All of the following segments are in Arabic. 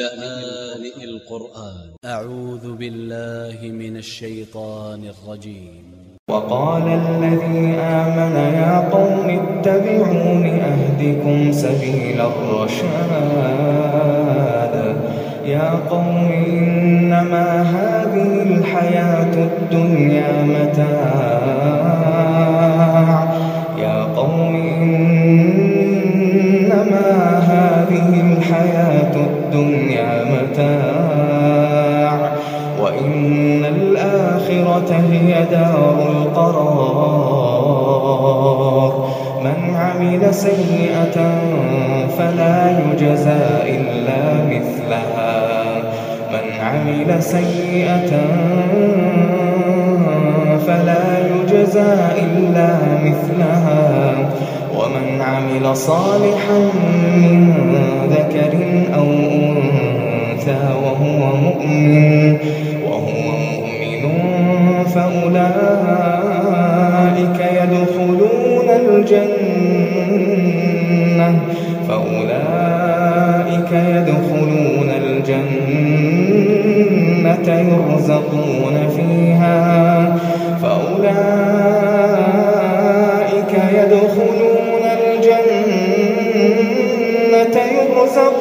لآن القرآن. أ ع و ذ ب ا ل ل ه من ا ل ش ي ط ا ن ا ل ج ي م وقال الذي آمن يا قوم اتبعون أهدكم سبيل الرشاد. يا قوم إنما هذه الحياة الدنيا متاع. الحياة الدنيا متاع. وإن الآخرة هي دار القرار. من عمل سيئة فلا يجزى إلا مثلها. من عمل سيئة فلا يجزى إلا مثلها. ومن عمل صالحا من ذكر أو أنثى وهو مؤمن وهو مؤمن فأولئك يدخلون الجنة فأولئك يدخلون الجنة يرزقون فيها فأولئك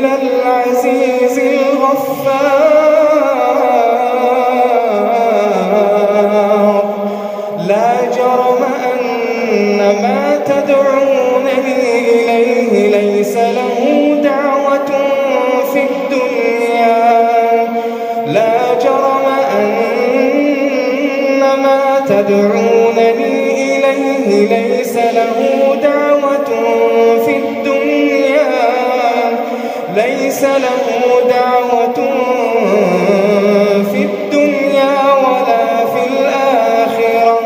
إلى العزيز الغفار. لا جرم أن ما تدعونني إليه ليس له دعوة في الدنيا. لا جرم أن ما تدعونني إليه ليس له ليس له دعوة في الدنيا ولا في الآخرة.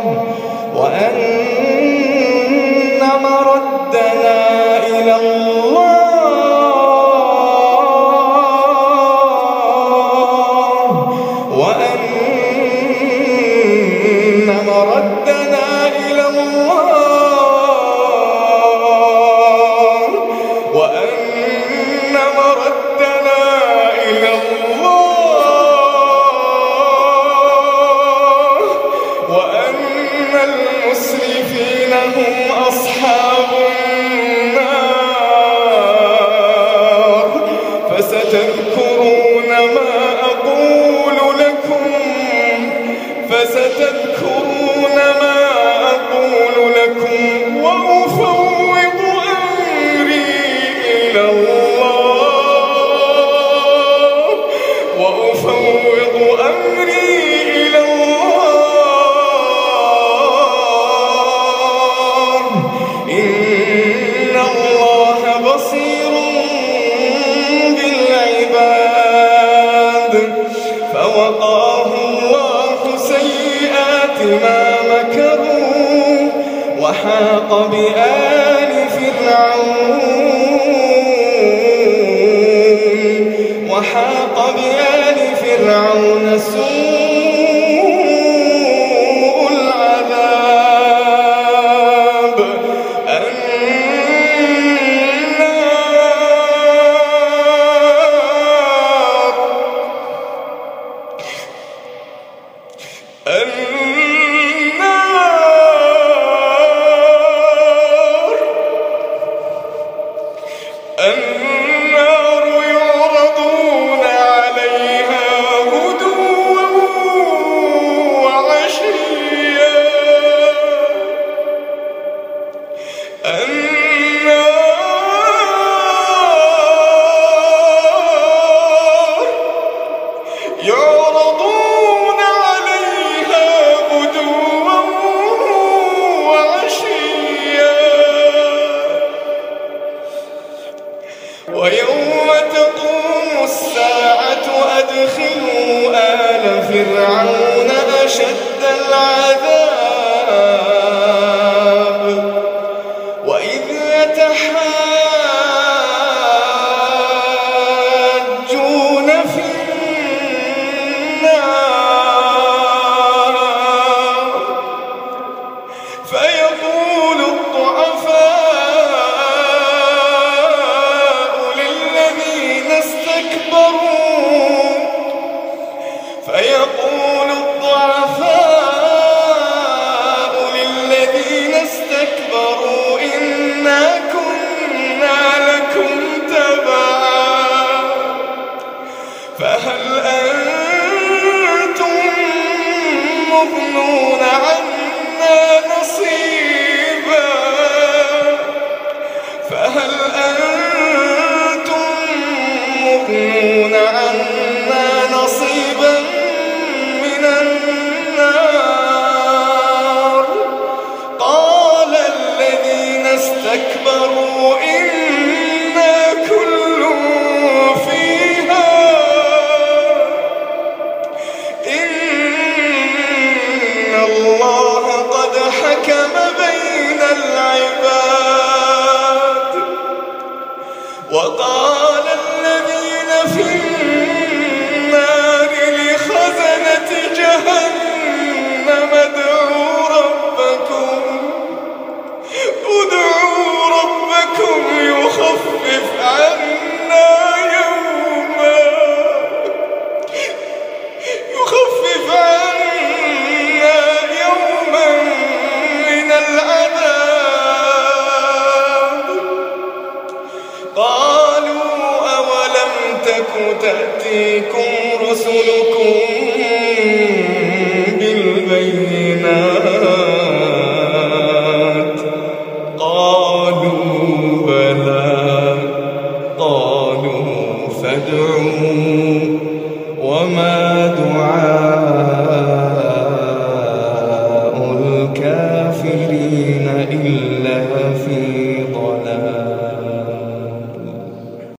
وأن مردنا إلى الله. وأن مردنا فوقاه الله سيئات ما مكروا وحاق بآل فرعون وحاق بآل فرعون سوء النار فيقول الضعفاء للذين استكبروا. فيقول الضعفاء للذين استكبروا إنا كنا لكم تبعا. فهل أنتم مغنون عنه؟ الله يأتيكم رسلكم بالبينات.